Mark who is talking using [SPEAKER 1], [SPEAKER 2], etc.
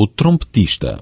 [SPEAKER 1] o trompetista.